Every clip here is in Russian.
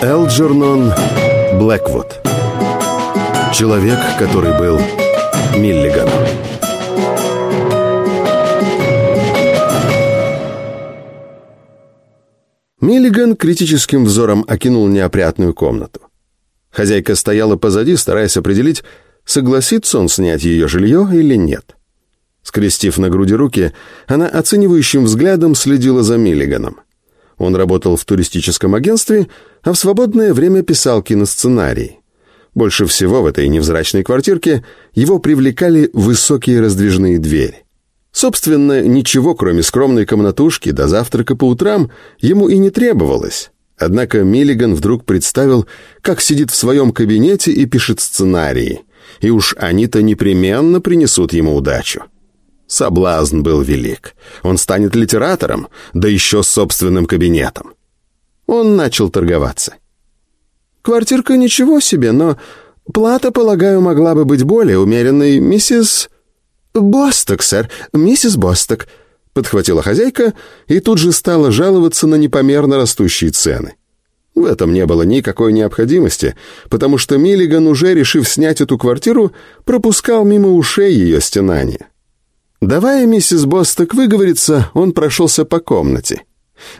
Элджернон Блэквуд Человек, который был Миллиганом Миллиган критическим взором окинул неопрятную комнату. Хозяйка стояла позади, стараясь определить, согласится он снять ее жилье или нет. Скрестив на груди руки, она оценивающим взглядом следила за Миллиганом. Он работал в туристическом агентстве, а в свободное время писал киносценарий. Больше всего в этой невзрачной квартирке его привлекали высокие раздвижные двери. Собственно, ничего, кроме скромной комнатушки до завтрака по утрам, ему и не требовалось. Однако Миллиган вдруг представил, как сидит в своем кабинете и пишет сценарии. И уж они-то непременно принесут ему удачу. Соблазн был велик. Он станет литератором, да еще с собственным кабинетом. Он начал торговаться. «Квартирка ничего себе, но плата, полагаю, могла бы быть более умеренной, миссис...» «Босток, сэр, миссис Босток», — подхватила хозяйка и тут же стала жаловаться на непомерно растущие цены. В этом не было никакой необходимости, потому что Миллиган, уже решив снять эту квартиру, пропускал мимо ушей ее стенания. Давая миссис Босток выговориться, он прошелся по комнате.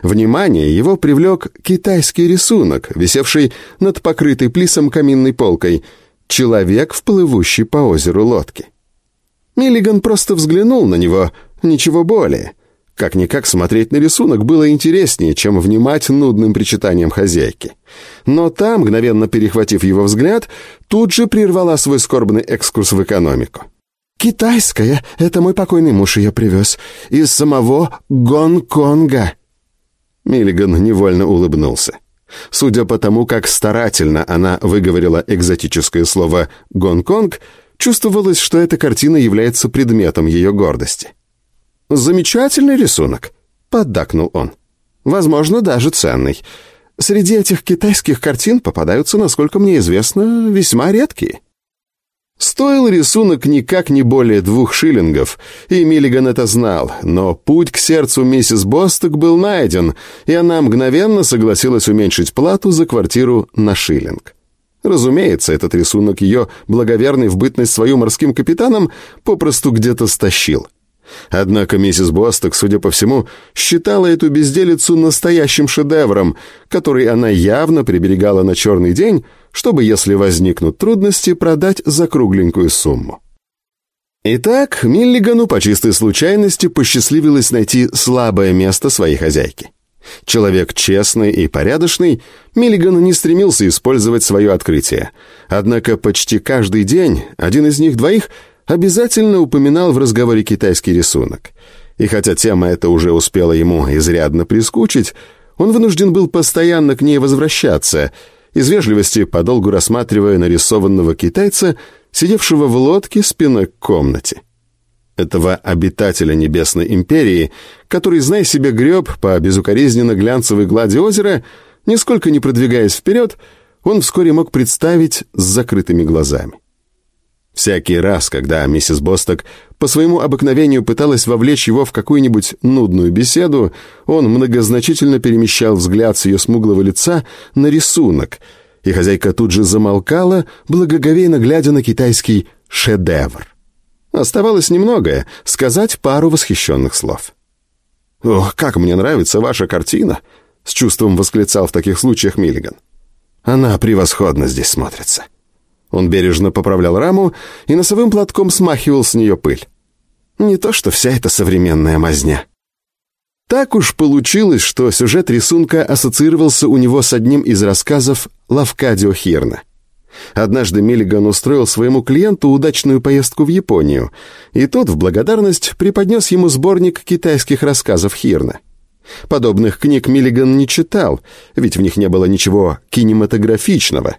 Внимание его привлек китайский рисунок, висевший над покрытой плисом каминной полкой «Человек в плывущей по озеру лодке». Миллиган просто взглянул на него, ничего более. Как-никак смотреть на рисунок было интереснее, чем внимать нудным причитаниям хозяйки. Но та, мгновенно перехватив его взгляд, тут же прервала свой скорбный экскурс в экономику. «Китайская, это мой покойный муж ее привез, из самого Гонконга». Миллиган невольно улыбнулся. Судя по тому, как старательно она выговорила экзотическое слово «Гонконг», Чувствовалось, что эта картина является предметом ее гордости. «Замечательный рисунок», — поддакнул он. «Возможно, даже ценный. Среди этих китайских картин попадаются, насколько мне известно, весьма редкие». Стоил рисунок никак не более двух шиллингов, и Миллиган это знал, но путь к сердцу миссис Босток был найден, и она мгновенно согласилась уменьшить плату за квартиру на шиллинг. Разумеется, этот рисунок ее, благоверный в бытность свою морским капитаном, попросту где-то стащил. Однако миссис Босток, судя по всему, считала эту безделицу настоящим шедевром, который она явно приберегала на черный день, чтобы, если возникнут трудности, продать за кругленькую сумму. Итак, Миллигану по чистой случайности посчастливилось найти слабое место своей хозяйки. Человек честный и порядочный, Миллиган не стремился использовать свое открытие. Однако почти каждый день один из них двоих обязательно упоминал в разговоре китайский рисунок. И хотя тема эта уже успела ему изрядно прискучить, он вынужден был постоянно к ней возвращаться, из вежливости подолгу рассматривая нарисованного китайца, сидевшего в лодке спиной к комнате этого обитателя Небесной Империи, который, зная себе, греб по безукоризненно глянцевой глади озера, нисколько не продвигаясь вперед, он вскоре мог представить с закрытыми глазами. Всякий раз, когда миссис Босток по своему обыкновению пыталась вовлечь его в какую-нибудь нудную беседу, он многозначительно перемещал взгляд с ее смуглого лица на рисунок, и хозяйка тут же замолкала, благоговейно глядя на китайский «шедевр». Оставалось немногое — сказать пару восхищенных слов. «Ох, как мне нравится ваша картина!» — с чувством восклицал в таких случаях Миллиган. «Она превосходно здесь смотрится». Он бережно поправлял раму и носовым платком смахивал с нее пыль. Не то что вся эта современная мазня. Так уж получилось, что сюжет рисунка ассоциировался у него с одним из рассказов Лавкадио Хирна. Однажды Миллиган устроил своему клиенту удачную поездку в Японию, и тот в благодарность преподнес ему сборник китайских рассказов Хирна. Подобных книг Миллиган не читал, ведь в них не было ничего кинематографичного,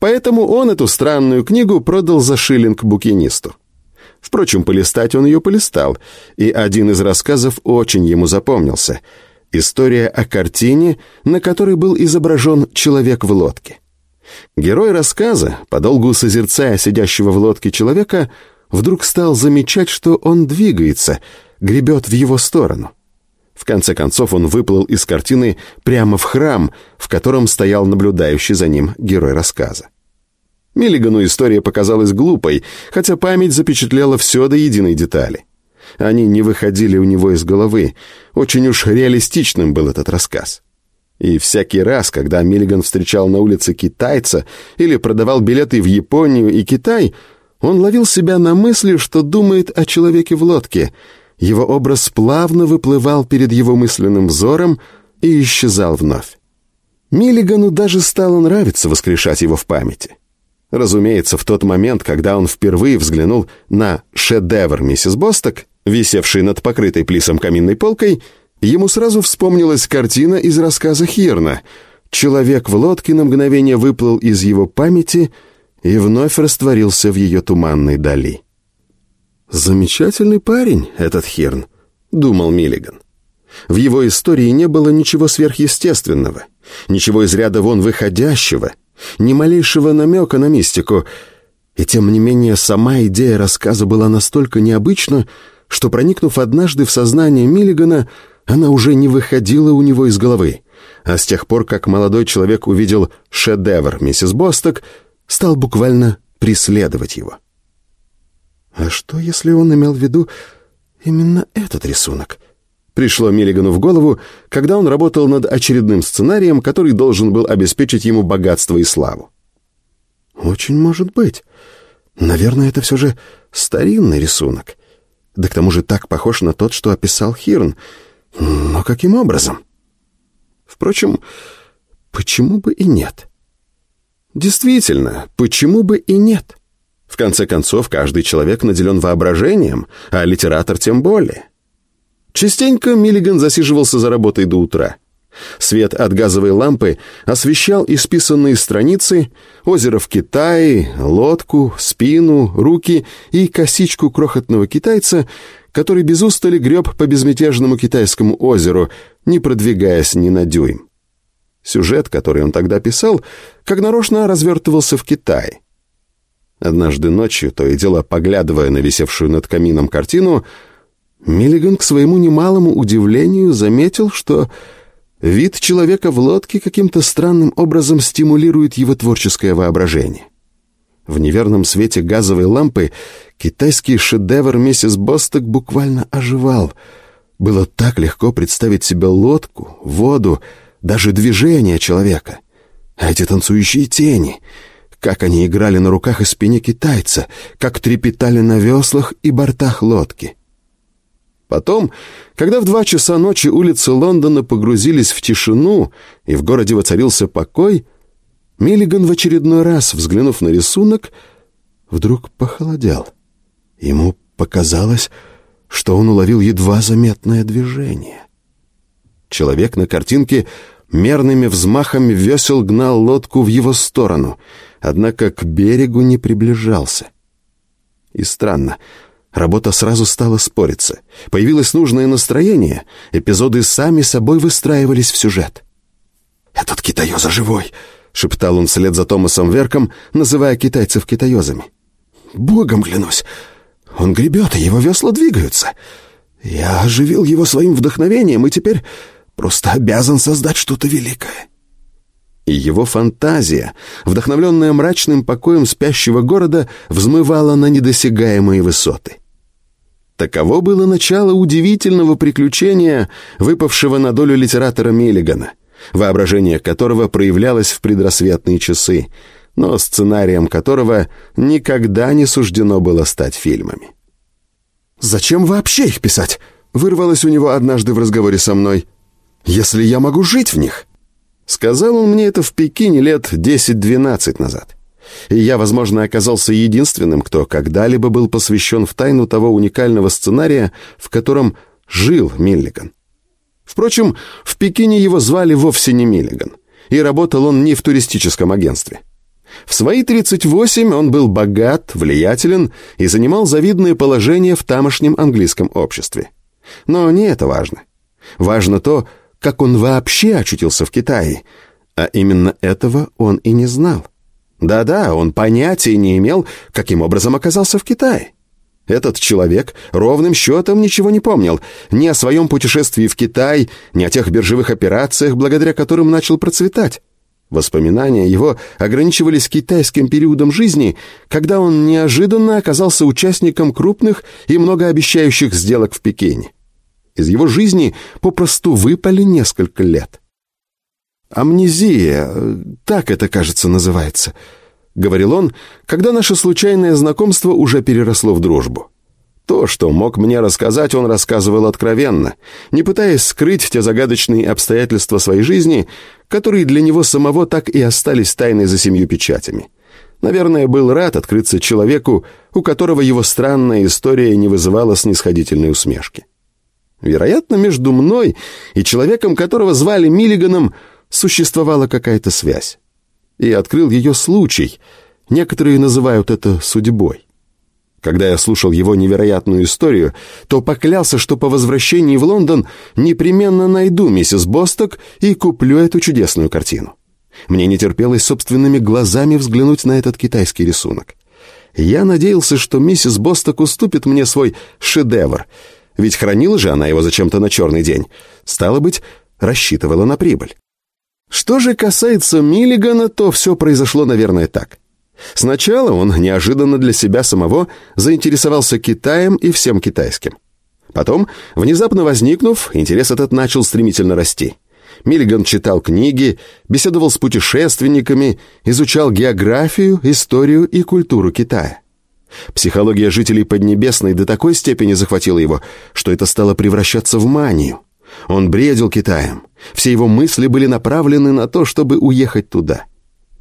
поэтому он эту странную книгу продал за шиллинг букинисту. Впрочем, полистать он ее полистал, и один из рассказов очень ему запомнился. История о картине, на которой был изображен человек в лодке. Герой рассказа, подолгу созерцая сидящего в лодке человека, вдруг стал замечать, что он двигается, гребет в его сторону. В конце концов он выплыл из картины прямо в храм, в котором стоял наблюдающий за ним герой рассказа. Миллигану история показалась глупой, хотя память запечатлела все до единой детали. Они не выходили у него из головы. Очень уж реалистичным был этот рассказ. И всякий раз, когда Миллиган встречал на улице китайца или продавал билеты в Японию и Китай, он ловил себя на мысли, что думает о человеке в лодке. Его образ плавно выплывал перед его мысленным взором и исчезал вновь. Миллигану даже стало нравиться воскрешать его в памяти. Разумеется, в тот момент, когда он впервые взглянул на шедевр миссис Босток, висевший над покрытой плисом каминной полкой, ему сразу вспомнилась картина из рассказа Хирна. Человек в лодке на мгновение выплыл из его памяти и вновь растворился в ее туманной дали. «Замечательный парень этот Хирн», — думал Миллиган. В его истории не было ничего сверхъестественного, ничего из ряда вон выходящего, ни малейшего намека на мистику. И тем не менее сама идея рассказа была настолько необычна, что, проникнув однажды в сознание Миллигана, она уже не выходила у него из головы. А с тех пор, как молодой человек увидел шедевр миссис Босток, стал буквально преследовать его. А что, если он имел в виду именно этот рисунок? Пришло Миллигану в голову, когда он работал над очередным сценарием, который должен был обеспечить ему богатство и славу. Очень может быть. Наверное, это все же старинный рисунок. Да к тому же так похож на тот, что описал Хирн. Но каким образом? Впрочем, почему бы и нет? Действительно, почему бы и нет? В конце концов, каждый человек наделен воображением, а литератор тем более. Частенько Миллиган засиживался за работой до утра. Свет от газовой лампы освещал исписанные страницы, озеро в Китае, лодку, спину, руки и косичку крохотного китайца, который без устали греб по безмятежному китайскому озеру, не продвигаясь ни на дюйм. Сюжет, который он тогда писал, как нарочно развертывался в Китае. Однажды ночью, то и дело поглядывая на висевшую над камином картину, Миллиган к своему немалому удивлению заметил, что вид человека в лодке каким-то странным образом стимулирует его творческое воображение. В неверном свете газовой лампы китайский шедевр миссис Босток буквально оживал. Было так легко представить себе лодку, воду, даже движение человека. А эти танцующие тени, как они играли на руках и спине китайца, как трепетали на веслах и бортах лодки — Потом, когда в два часа ночи улицы Лондона погрузились в тишину и в городе воцарился покой, Миллиган в очередной раз, взглянув на рисунок, вдруг похолодел. Ему показалось, что он уловил едва заметное движение. Человек на картинке мерными взмахами весел гнал лодку в его сторону, однако к берегу не приближался. И странно, Работа сразу стала спориться. Появилось нужное настроение. Эпизоды сами собой выстраивались в сюжет. «Этот китаёза живой!» — шептал он вслед за Томасом Верком, называя китайцев китаёзами. «Богом клянусь! Он гребет, и его весла двигаются. Я оживил его своим вдохновением, и теперь просто обязан создать что-то великое» и его фантазия, вдохновленная мрачным покоем спящего города, взмывала на недосягаемые высоты. Таково было начало удивительного приключения, выпавшего на долю литератора Миллигана, воображение которого проявлялось в предрассветные часы, но сценарием которого никогда не суждено было стать фильмами. «Зачем вообще их писать?» — вырвалось у него однажды в разговоре со мной. «Если я могу жить в них?» Сказал он мне это в Пекине лет 10-12 назад. И я, возможно, оказался единственным, кто когда-либо был посвящен в тайну того уникального сценария, в котором жил Миллиган. Впрочем, в Пекине его звали вовсе не Миллиган, и работал он не в туристическом агентстве. В свои 38 он был богат, влиятелен и занимал завидное положение в тамошнем английском обществе. Но не это важно. Важно то, как он вообще очутился в Китае, а именно этого он и не знал. Да-да, он понятия не имел, каким образом оказался в Китае. Этот человек ровным счетом ничего не помнил ни о своем путешествии в Китай, ни о тех биржевых операциях, благодаря которым начал процветать. Воспоминания его ограничивались китайским периодом жизни, когда он неожиданно оказался участником крупных и многообещающих сделок в Пекине. Из его жизни попросту выпали несколько лет. «Амнезия, так это, кажется, называется», — говорил он, когда наше случайное знакомство уже переросло в дружбу. То, что мог мне рассказать, он рассказывал откровенно, не пытаясь скрыть те загадочные обстоятельства своей жизни, которые для него самого так и остались тайной за семью печатями. Наверное, был рад открыться человеку, у которого его странная история не вызывала снисходительной усмешки. Вероятно, между мной и человеком, которого звали Миллиганом, существовала какая-то связь. И открыл ее случай. Некоторые называют это судьбой. Когда я слушал его невероятную историю, то поклялся, что по возвращении в Лондон непременно найду миссис Босток и куплю эту чудесную картину. Мне не терпелось собственными глазами взглянуть на этот китайский рисунок. Я надеялся, что миссис Босток уступит мне свой шедевр, ведь хранила же она его зачем-то на черный день. Стало быть, рассчитывала на прибыль. Что же касается Миллигана, то все произошло, наверное, так. Сначала он неожиданно для себя самого заинтересовался Китаем и всем китайским. Потом, внезапно возникнув, интерес этот начал стремительно расти. Миллиган читал книги, беседовал с путешественниками, изучал географию, историю и культуру Китая. Психология жителей Поднебесной до такой степени захватила его, что это стало превращаться в манию. Он бредил Китаем. Все его мысли были направлены на то, чтобы уехать туда.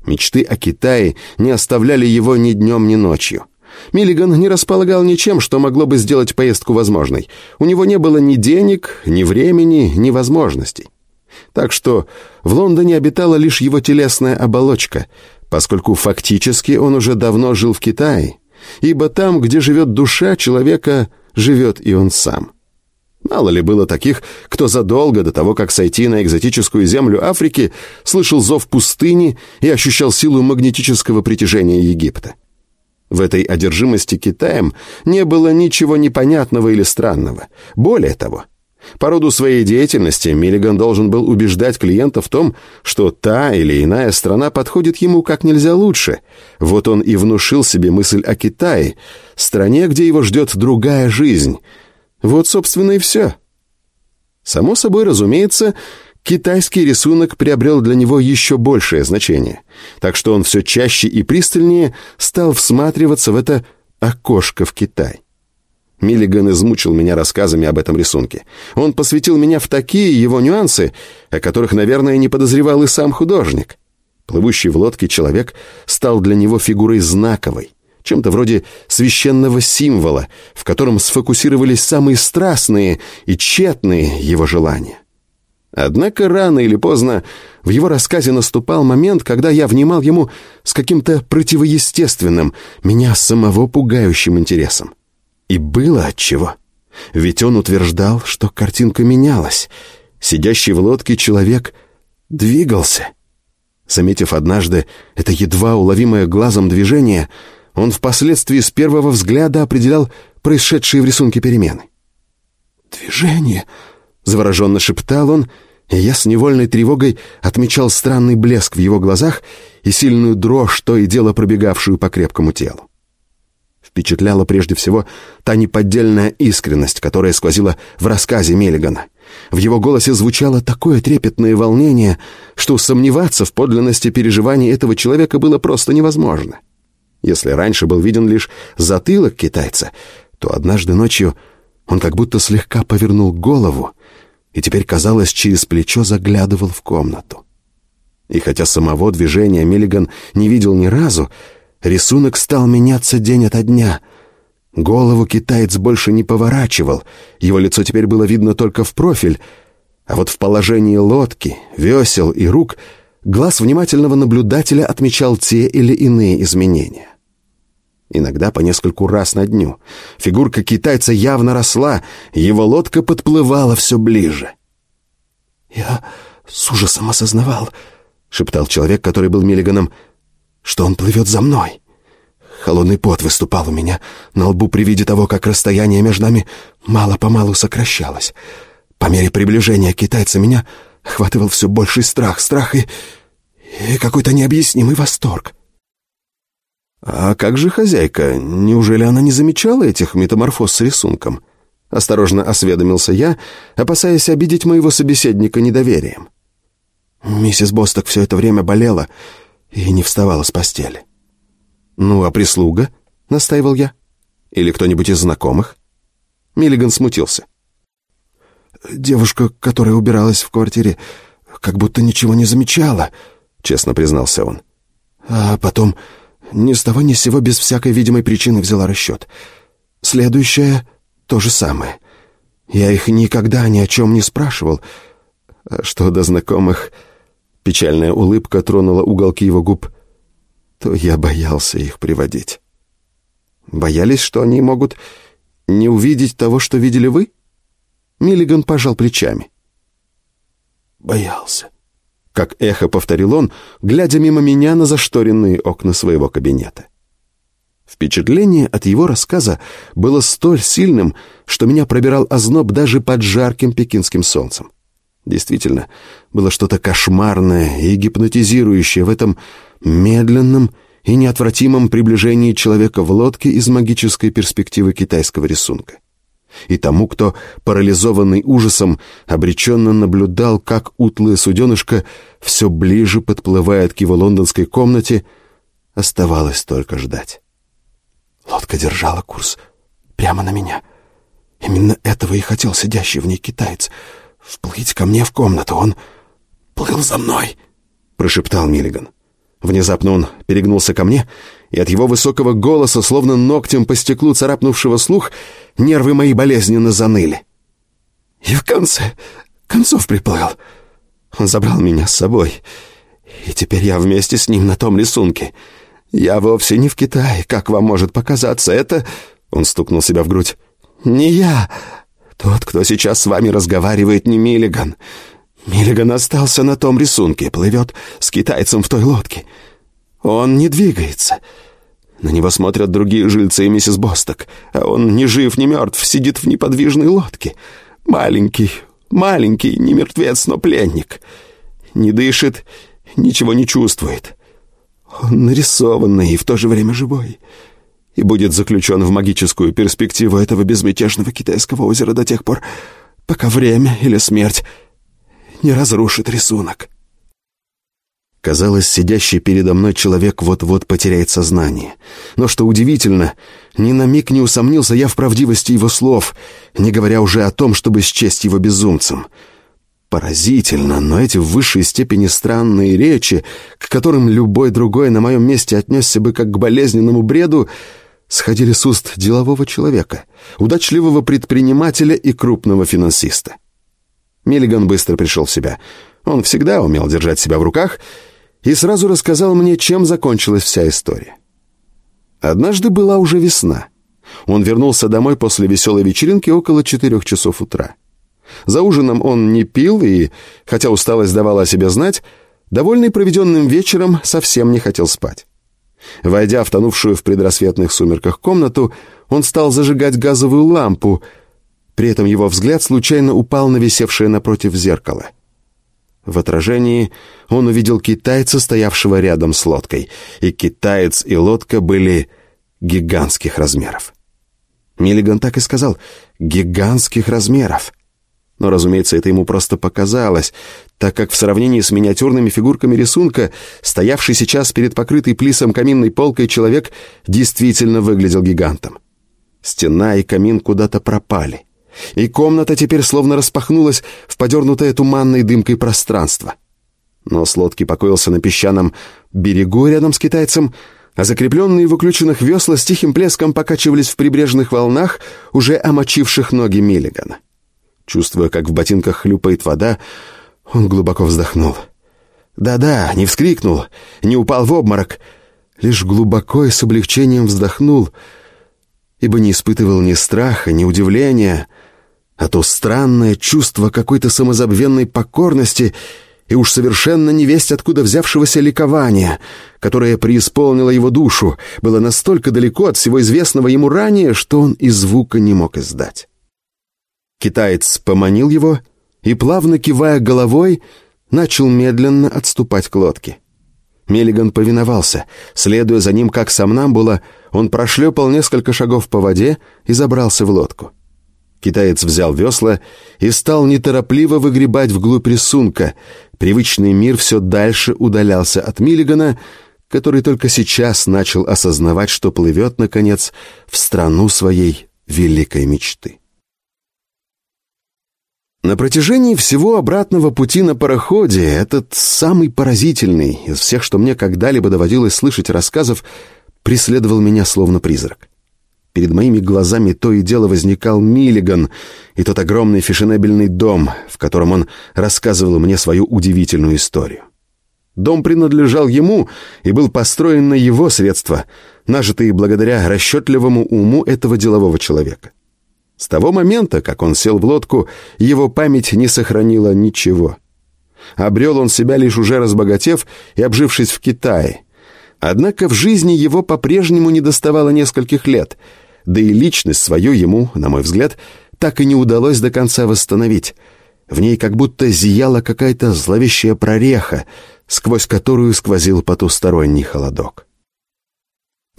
Мечты о Китае не оставляли его ни днем, ни ночью. Миллиган не располагал ничем, что могло бы сделать поездку возможной. У него не было ни денег, ни времени, ни возможностей. Так что в Лондоне обитала лишь его телесная оболочка, поскольку фактически он уже давно жил в Китае, ибо там, где живет душа человека, живет и он сам. Мало ли было таких, кто задолго до того, как сойти на экзотическую землю Африки, слышал зов пустыни и ощущал силу магнетического притяжения Египта. В этой одержимости Китаем не было ничего непонятного или странного. Более того, по роду своей деятельности Миллиган должен был убеждать клиента в том, что та или иная страна подходит ему как нельзя лучше. Вот он и внушил себе мысль о Китае, стране, где его ждет другая жизнь – вот, собственно, и все. Само собой, разумеется, китайский рисунок приобрел для него еще большее значение, так что он все чаще и пристальнее стал всматриваться в это окошко в Китай. Миллиган измучил меня рассказами об этом рисунке. Он посвятил меня в такие его нюансы, о которых, наверное, не подозревал и сам художник. Плывущий в лодке человек стал для него фигурой знаковой чем-то вроде священного символа, в котором сфокусировались самые страстные и тщетные его желания. Однако рано или поздно в его рассказе наступал момент, когда я внимал ему с каким-то противоестественным, меня самого пугающим интересом. И было отчего. Ведь он утверждал, что картинка менялась. Сидящий в лодке человек двигался. Заметив однажды это едва уловимое глазом движение, он впоследствии с первого взгляда определял происшедшие в рисунке перемены. «Движение!» — завороженно шептал он, и я с невольной тревогой отмечал странный блеск в его глазах и сильную дрожь, то и дело пробегавшую по крепкому телу. Впечатляла прежде всего та неподдельная искренность, которая сквозила в рассказе Меллигана. В его голосе звучало такое трепетное волнение, что сомневаться в подлинности переживаний этого человека было просто невозможно. Если раньше был виден лишь затылок китайца, то однажды ночью он как будто слегка повернул голову и теперь, казалось, через плечо заглядывал в комнату. И хотя самого движения Миллиган не видел ни разу, рисунок стал меняться день ото дня. Голову китаец больше не поворачивал, его лицо теперь было видно только в профиль, а вот в положении лодки, весел и рук — Глаз внимательного наблюдателя отмечал те или иные изменения. Иногда по нескольку раз на дню. Фигурка китайца явно росла, его лодка подплывала все ближе. «Я с ужасом осознавал», — шептал человек, который был Миллиганом, — «что он плывет за мной. Холодный пот выступал у меня на лбу при виде того, как расстояние между нами мало-помалу сокращалось. По мере приближения китайца меня охватывал все больший страх, страх и, и какой-то необъяснимый восторг. «А как же хозяйка? Неужели она не замечала этих метаморфоз с рисунком?» Осторожно осведомился я, опасаясь обидеть моего собеседника недоверием. Миссис Босток все это время болела и не вставала с постели. «Ну, а прислуга?» — настаивал я. «Или кто-нибудь из знакомых?» Миллиган смутился. «Девушка, которая убиралась в квартире, как будто ничего не замечала», — честно признался он. «А потом ни с того ни с сего без всякой видимой причины взяла расчет. Следующее — то же самое. Я их никогда ни о чем не спрашивал. А что до знакомых...» Печальная улыбка тронула уголки его губ. «То я боялся их приводить». «Боялись, что они могут не увидеть того, что видели вы?» Миллиган пожал плечами. «Боялся», — как эхо повторил он, глядя мимо меня на зашторенные окна своего кабинета. Впечатление от его рассказа было столь сильным, что меня пробирал озноб даже под жарким пекинским солнцем. Действительно, было что-то кошмарное и гипнотизирующее в этом медленном и неотвратимом приближении человека в лодке из магической перспективы китайского рисунка и тому, кто, парализованный ужасом, обреченно наблюдал, как утлое суденышко все ближе подплывает к его лондонской комнате, оставалось только ждать. Лодка держала курс прямо на меня. Именно этого и хотел сидящий в ней китаец. Вплыть ко мне в комнату. Он плыл за мной, — прошептал Миллиган. Внезапно он перегнулся ко мне, и от его высокого голоса, словно ногтем по стеклу царапнувшего слух, нервы мои болезненно заныли. И в конце концов приплыл. Он забрал меня с собой, и теперь я вместе с ним на том рисунке. Я вовсе не в Китае, как вам может показаться. Это...» Он стукнул себя в грудь. «Не я. Тот, кто сейчас с вами разговаривает, не Миллиган. Миллиган остался на том рисунке, плывет с китайцем в той лодке. Он не двигается. На него смотрят другие жильцы и миссис Босток, а он ни жив, ни мертв, сидит в неподвижной лодке. Маленький, маленький, не мертвец, но пленник. Не дышит, ничего не чувствует. Он нарисованный и в то же время живой. И будет заключен в магическую перспективу этого безмятежного китайского озера до тех пор, пока время или смерть не разрушит рисунок. Казалось, сидящий передо мной человек вот-вот потеряет сознание. Но что удивительно, ни на миг не усомнился я в правдивости его слов, не говоря уже о том, чтобы счесть его безумцем. Поразительно, но эти в высшей степени странные речи, к которым любой другой на моем месте отнесся бы как к болезненному бреду, сходили с уст делового человека, удачливого предпринимателя и крупного финансиста. Миллиган быстро пришел в себя. Он всегда умел держать себя в руках и сразу рассказал мне, чем закончилась вся история. Однажды была уже весна. Он вернулся домой после веселой вечеринки около четырех часов утра. За ужином он не пил и, хотя усталость давала о себе знать, довольный проведенным вечером совсем не хотел спать. Войдя в тонувшую в предрассветных сумерках комнату, он стал зажигать газовую лампу — при этом его взгляд случайно упал на висевшее напротив зеркало. В отражении он увидел китайца, стоявшего рядом с лодкой, и китаец и лодка были гигантских размеров. Миллиган так и сказал «гигантских размеров». Но, разумеется, это ему просто показалось, так как в сравнении с миниатюрными фигурками рисунка, стоявший сейчас перед покрытой плисом каминной полкой человек действительно выглядел гигантом. Стена и камин куда-то пропали и комната теперь словно распахнулась в подернутое туманной дымкой пространство. Но с лодки покоился на песчаном берегу рядом с китайцем, а закрепленные выключенных весла с тихим плеском покачивались в прибрежных волнах, уже омочивших ноги Миллигана. Чувствуя, как в ботинках хлюпает вода, он глубоко вздохнул. Да-да, не вскрикнул, не упал в обморок, лишь глубоко и с облегчением вздохнул, ибо не испытывал ни страха, ни удивления — а то странное чувство какой-то самозабвенной покорности и уж совершенно невесть откуда взявшегося ликования, которое преисполнило его душу, было настолько далеко от всего известного ему ранее, что он и звука не мог издать. Китаец поманил его и, плавно кивая головой, начал медленно отступать к лодке. Меллиган повиновался. Следуя за ним как сомнамбула, он прошлепал несколько шагов по воде и забрался в лодку. Китаец взял весла и стал неторопливо выгребать вглубь рисунка. Привычный мир все дальше удалялся от Миллигана, который только сейчас начал осознавать, что плывет, наконец, в страну своей великой мечты. На протяжении всего обратного пути на пароходе этот самый поразительный из всех, что мне когда-либо доводилось слышать рассказов, преследовал меня словно призрак. Перед моими глазами то и дело возникал Миллиган и тот огромный фешенебельный дом, в котором он рассказывал мне свою удивительную историю. Дом принадлежал ему и был построен на его средства, нажитые благодаря расчетливому уму этого делового человека. С того момента, как он сел в лодку, его память не сохранила ничего. Обрел он себя лишь уже разбогатев и обжившись в Китае – Однако в жизни его по-прежнему не доставало нескольких лет, да и личность свою ему, на мой взгляд, так и не удалось до конца восстановить. В ней как будто зияла какая-то зловещая прореха, сквозь которую сквозил потусторонний холодок.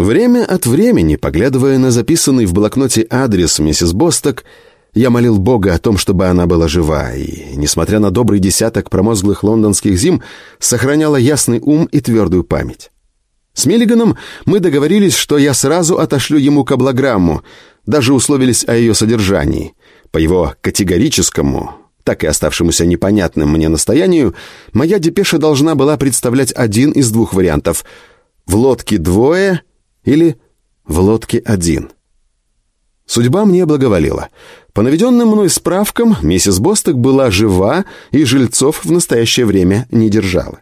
Время от времени, поглядывая на записанный в блокноте адрес миссис Босток, я молил Бога о том, чтобы она была жива, и, несмотря на добрый десяток промозглых лондонских зим, сохраняла ясный ум и твердую память. С Миллиганом мы договорились, что я сразу отошлю ему каблограмму, даже условились о ее содержании. По его категорическому, так и оставшемуся непонятным мне настоянию, моя депеша должна была представлять один из двух вариантов – в лодке двое или в лодке один. Судьба мне благоволила. По наведенным мной справкам, миссис Босток была жива и жильцов в настоящее время не держала.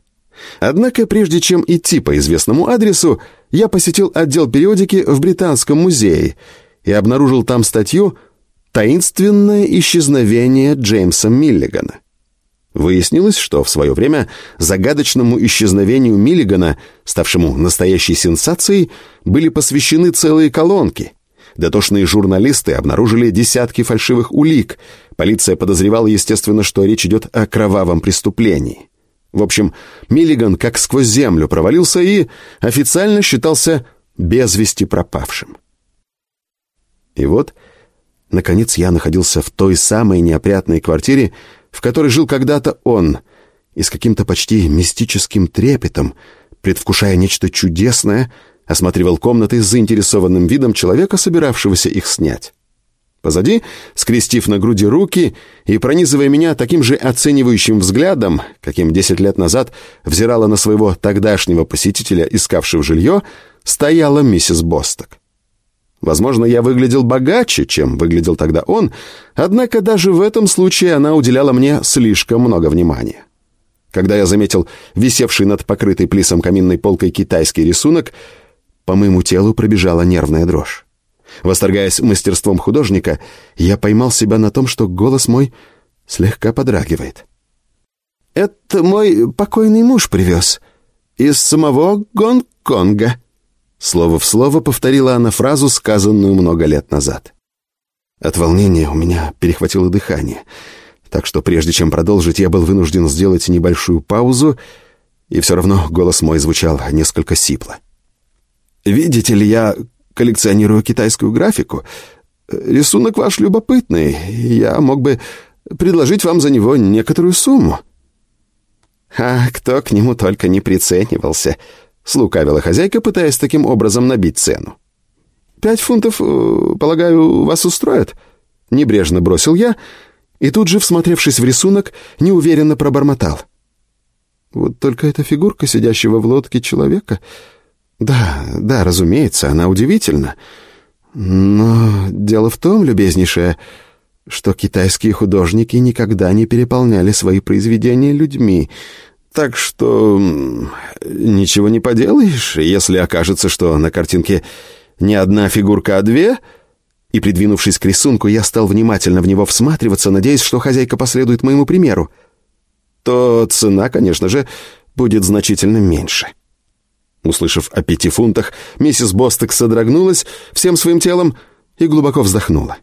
Однако, прежде чем идти по известному адресу, я посетил отдел периодики в Британском музее и обнаружил там статью «Таинственное исчезновение Джеймса Миллигана». Выяснилось, что в свое время загадочному исчезновению Миллигана, ставшему настоящей сенсацией, были посвящены целые колонки. Дотошные журналисты обнаружили десятки фальшивых улик. Полиция подозревала, естественно, что речь идет о кровавом преступлении. В общем, Миллиган как сквозь землю провалился и официально считался без вести пропавшим. И вот, наконец, я находился в той самой неопрятной квартире, в которой жил когда-то он, и с каким-то почти мистическим трепетом, предвкушая нечто чудесное, осматривал комнаты с заинтересованным видом человека, собиравшегося их снять. Позади, скрестив на груди руки и пронизывая меня таким же оценивающим взглядом, каким десять лет назад взирала на своего тогдашнего посетителя, искавшего жилье, стояла миссис Босток. Возможно, я выглядел богаче, чем выглядел тогда он, однако даже в этом случае она уделяла мне слишком много внимания. Когда я заметил висевший над покрытой плисом каминной полкой китайский рисунок, по моему телу пробежала нервная дрожь. Восторгаясь мастерством художника, я поймал себя на том, что голос мой слегка подрагивает. «Это мой покойный муж привез. Из самого Гонконга». Слово в слово повторила она фразу, сказанную много лет назад. От волнения у меня перехватило дыхание, так что прежде чем продолжить, я был вынужден сделать небольшую паузу, и все равно голос мой звучал несколько сипло. «Видите ли, я коллекционирую китайскую графику. Рисунок ваш любопытный, я мог бы предложить вам за него некоторую сумму». «А кто к нему только не приценивался», — слукавила хозяйка, пытаясь таким образом набить цену. «Пять фунтов, э, полагаю, вас устроит?» Небрежно бросил я и тут же, всмотревшись в рисунок, неуверенно пробормотал. «Вот только эта фигурка сидящего в лодке человека...» «Да, да, разумеется, она удивительна. Но дело в том, любезнейшая, что китайские художники никогда не переполняли свои произведения людьми. Так что ничего не поделаешь, если окажется, что на картинке не одна фигурка, а две...» И, придвинувшись к рисунку, я стал внимательно в него всматриваться, надеясь, что хозяйка последует моему примеру. то цена, конечно же, будет значительно меньше. Услышав о пяти фунтах, миссис Босток содрогнулась всем своим телом и глубоко вздохнула.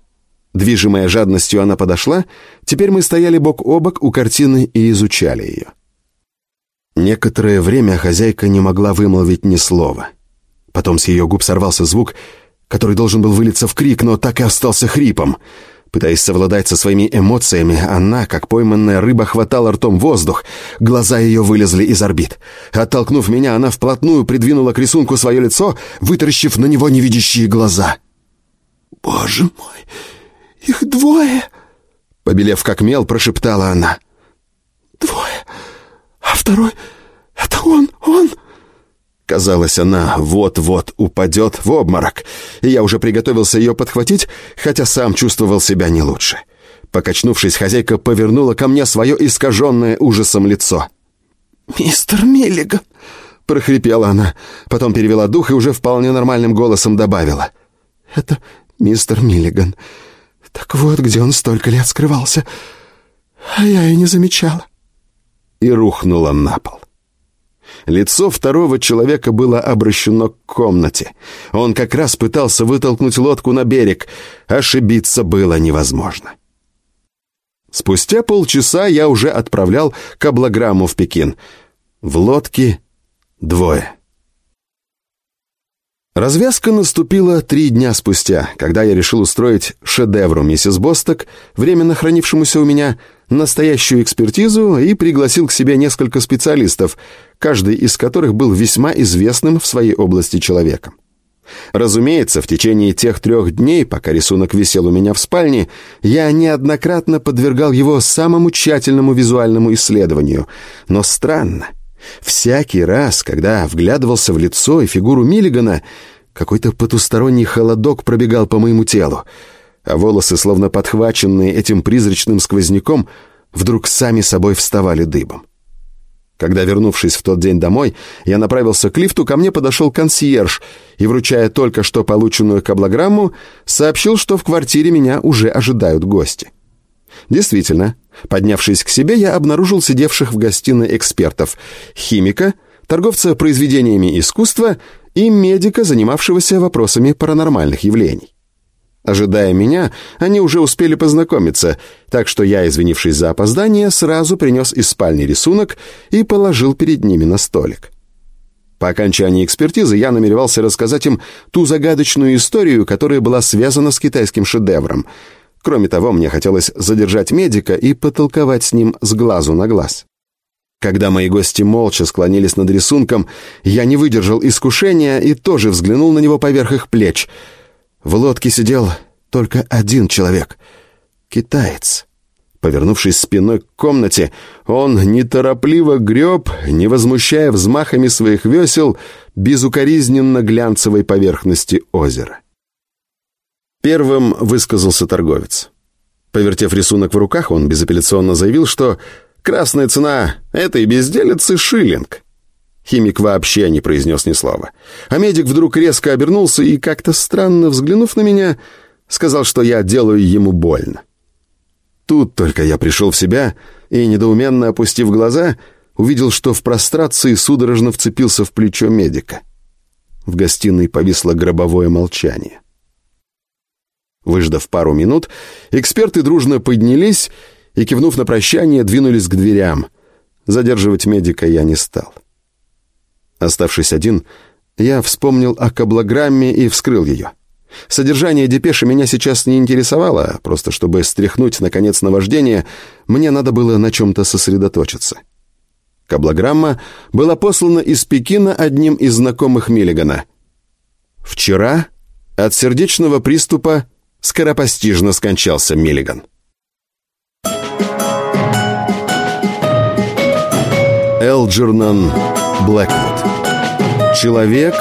Движимая жадностью она подошла, теперь мы стояли бок о бок у картины и изучали ее. Некоторое время хозяйка не могла вымолвить ни слова. Потом с ее губ сорвался звук, который должен был вылиться в крик, но так и остался хрипом. Пытаясь совладать со своими эмоциями, она, как пойманная рыба, хватала ртом воздух. Глаза ее вылезли из орбит. Оттолкнув меня, она вплотную придвинула к рисунку свое лицо, вытаращив на него невидящие глаза. «Боже мой, их двое!» Побелев как мел, прошептала она. «Двое, а второй — это он, он!» Казалось, она вот-вот упадет в обморок, и я уже приготовился ее подхватить, хотя сам чувствовал себя не лучше. Покачнувшись, хозяйка повернула ко мне свое искаженное ужасом лицо. «Мистер Миллиган!» — прохрипела она, потом перевела дух и уже вполне нормальным голосом добавила. «Это мистер Миллиган. Так вот, где он столько лет скрывался. А я и не замечала». И рухнула на пол. Лицо второго человека было обращено к комнате. Он как раз пытался вытолкнуть лодку на берег. Ошибиться было невозможно. Спустя полчаса я уже отправлял каблограмму в Пекин. В лодке двое. Развязка наступила три дня спустя, когда я решил устроить шедевру миссис Босток, временно хранившемуся у меня, настоящую экспертизу и пригласил к себе несколько специалистов, каждый из которых был весьма известным в своей области человеком. Разумеется, в течение тех трех дней, пока рисунок висел у меня в спальне, я неоднократно подвергал его самому тщательному визуальному исследованию. Но странно, всякий раз, когда вглядывался в лицо и фигуру Миллигана, какой-то потусторонний холодок пробегал по моему телу, а волосы, словно подхваченные этим призрачным сквозняком, вдруг сами собой вставали дыбом. Когда, вернувшись в тот день домой, я направился к лифту, ко мне подошел консьерж и, вручая только что полученную каблограмму, сообщил, что в квартире меня уже ожидают гости. Действительно, поднявшись к себе, я обнаружил сидевших в гостиной экспертов, химика, торговца произведениями искусства и медика, занимавшегося вопросами паранормальных явлений. Ожидая меня, они уже успели познакомиться, так что я, извинившись за опоздание, сразу принес из спальни рисунок и положил перед ними на столик. По окончании экспертизы я намеревался рассказать им ту загадочную историю, которая была связана с китайским шедевром. Кроме того, мне хотелось задержать медика и потолковать с ним с глазу на глаз. Когда мои гости молча склонились над рисунком, я не выдержал искушения и тоже взглянул на него поверх их плеч — в лодке сидел только один человек — китаец. Повернувшись спиной к комнате, он неторопливо греб, не возмущая взмахами своих весел, безукоризненно глянцевой поверхности озера. Первым высказался торговец. Повертев рисунок в руках, он безапелляционно заявил, что красная цена этой безделицы — шиллинг. Химик вообще не произнес ни слова. А медик вдруг резко обернулся и, как-то странно взглянув на меня, сказал, что я делаю ему больно. Тут только я пришел в себя и, недоуменно опустив глаза, увидел, что в прострации судорожно вцепился в плечо медика. В гостиной повисло гробовое молчание. Выждав пару минут, эксперты дружно поднялись и, кивнув на прощание, двинулись к дверям. Задерживать медика я не стал. Оставшись один, я вспомнил о каблограмме и вскрыл ее. Содержание депеши меня сейчас не интересовало, просто чтобы стряхнуть, наконец, наваждение, мне надо было на чем-то сосредоточиться. Каблограмма была послана из Пекина одним из знакомых Миллигана. Вчера от сердечного приступа скоропостижно скончался Миллиган. Элджернан Блэквуд. Человек,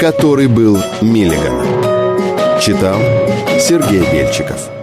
который был Миллиганом. Читал Сергей Бельчиков.